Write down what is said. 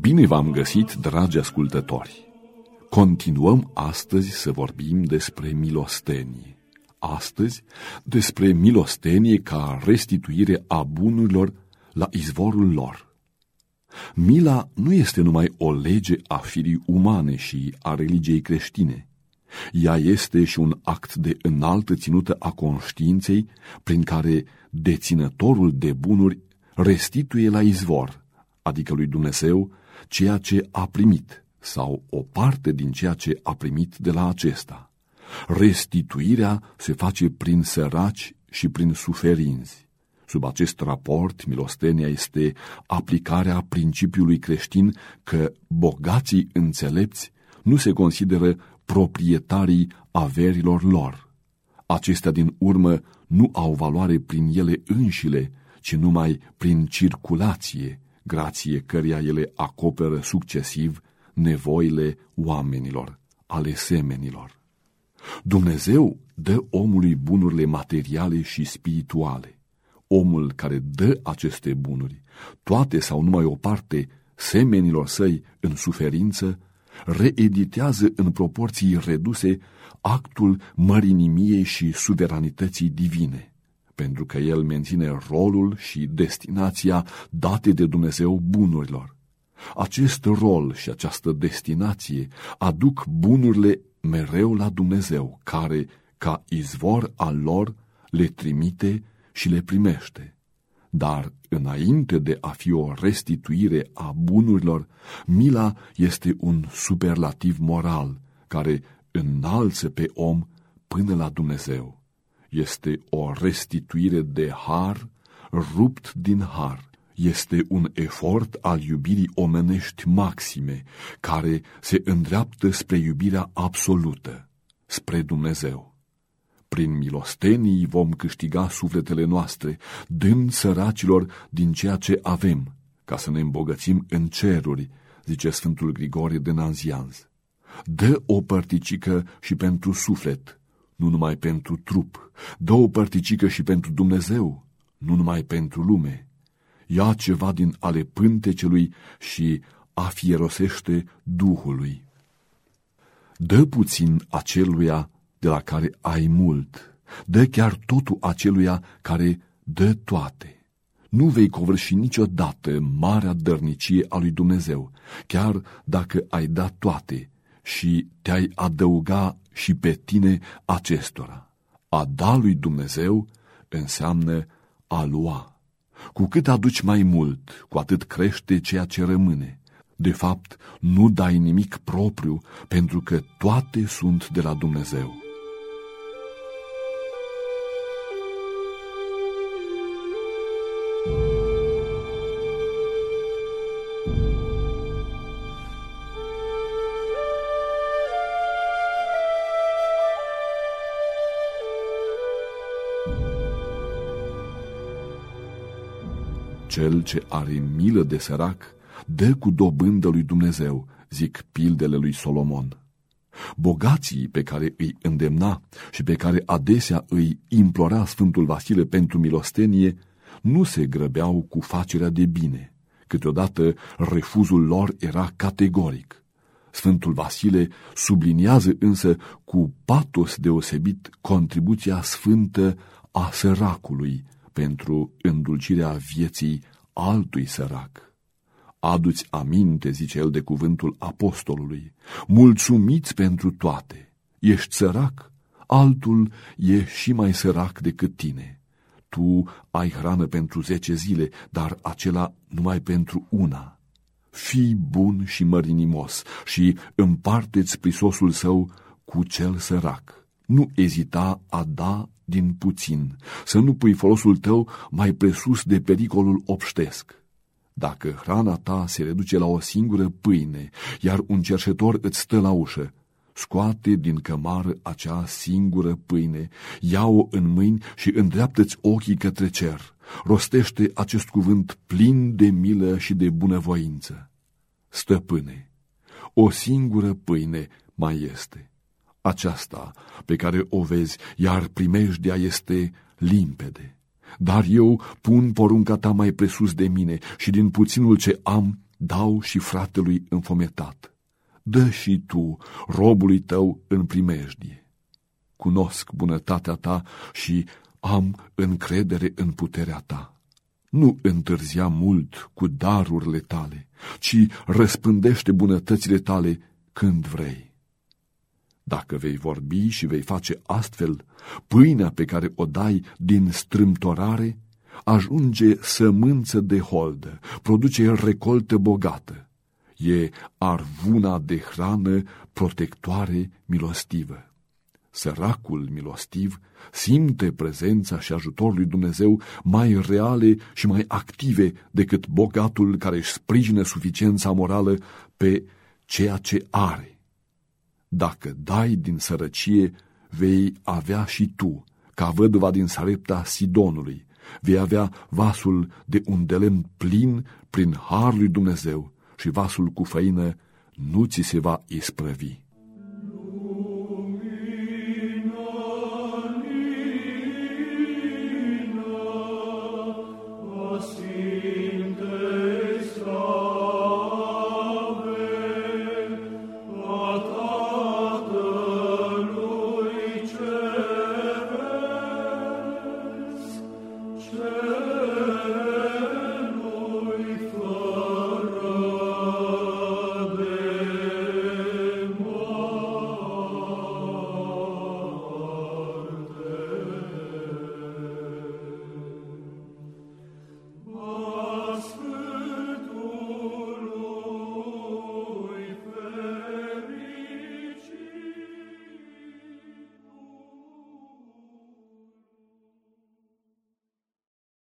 Bine v-am găsit, dragi ascultători! Continuăm astăzi să vorbim despre milostenie. Astăzi despre milostenie ca restituire a bunurilor la izvorul lor. Mila nu este numai o lege a firii umane și a religiei creștine. Ea este și un act de înaltă ținută a conștiinței prin care deținătorul de bunuri restituie la izvor, adică lui Dumnezeu, ceea ce a primit sau o parte din ceea ce a primit de la acesta. Restituirea se face prin săraci și prin suferinți. Sub acest raport, milostenia este aplicarea principiului creștin că bogații înțelepți nu se consideră proprietarii averilor lor. Acestea din urmă nu au valoare prin ele înșile, ci numai prin circulație, grație căreia ele acoperă succesiv nevoile oamenilor, ale semenilor. Dumnezeu dă omului bunurile materiale și spirituale. Omul care dă aceste bunuri, toate sau numai o parte, semenilor săi în suferință, reeditează în proporții reduse actul mărinimiei și suveranității divine pentru că el menține rolul și destinația date de Dumnezeu bunurilor. Acest rol și această destinație aduc bunurile mereu la Dumnezeu, care, ca izvor al lor, le trimite și le primește. Dar, înainte de a fi o restituire a bunurilor, mila este un superlativ moral care înalță pe om până la Dumnezeu este o restituire de har rupt din har. Este un efort al iubirii omenești maxime, care se îndreaptă spre iubirea absolută, spre Dumnezeu. Prin milostenii vom câștiga sufletele noastre, dând săracilor din ceea ce avem, ca să ne îmbogățim în ceruri, zice Sfântul Grigorie de Nanzianz. Dă o părticică și pentru suflet, nu numai pentru trup, dă o părticică și pentru Dumnezeu, nu numai pentru lume. Ia ceva din ale pântecelui și afierosește Duhului. Dă puțin aceluia de la care ai mult, dă chiar totul aceluia care dă toate. Nu vei covârși niciodată marea dărnicie a lui Dumnezeu, chiar dacă ai dat toate și te-ai adăuga și pe tine acestora. A da lui Dumnezeu înseamnă a lua. Cu cât aduci mai mult, cu atât crește ceea ce rămâne. De fapt, nu dai nimic propriu, pentru că toate sunt de la Dumnezeu. Cel ce are milă de sărac, dă cu dobândă lui Dumnezeu, zic pildele lui Solomon. Bogații pe care îi îndemna și pe care adesea îi implora Sfântul Vasile pentru milostenie, nu se grăbeau cu facerea de bine. Câteodată refuzul lor era categoric. Sfântul Vasile subliniază însă cu patos deosebit contribuția sfântă a săracului, pentru îndulcirea vieții altui sărac. Aduți aminte, zice el, de cuvântul apostolului, mulțumiți pentru toate. Ești sărac, altul e și mai sărac decât tine. Tu ai hrană pentru zece zile, dar acela numai pentru una. Fii bun și mărinimos și împarteți prisosul său cu cel sărac. Nu ezita a da din puțin, să nu pui folosul tău mai presus de pericolul obștesc. Dacă hrana ta se reduce la o singură pâine, iar un cerșetor îți stă la ușă, scoate din cămară acea singură pâine, ia-o în mâini și îndreaptă-ți ochii către cer. Rostește acest cuvânt plin de milă și de bunăvoință. Stăpâne, o singură pâine mai este aceasta pe care o vezi, iar primejdea este limpede. Dar eu pun porunca ta mai presus de mine și din puținul ce am dau și fratelui înfometat. Dă și tu robului tău în primejdie. Cunosc bunătatea ta și am încredere în puterea ta. Nu întârzia mult cu darurile tale, ci răspândește bunătățile tale când vrei. Dacă vei vorbi și vei face astfel, pâinea pe care o dai din strâmtorare ajunge sămânță de holdă, produce recoltă bogată. E arvuna de hrană protectoare milostivă. Săracul milostiv simte prezența și ajutorul lui Dumnezeu mai reale și mai active decât bogatul care își sprijină suficiența morală pe ceea ce are. Dacă dai din sărăcie, vei avea și tu, ca văduva din Sarepta Sidonului, vei avea vasul de un de lemn plin prin harul lui Dumnezeu și vasul cu făină nu ți se va isprăvi.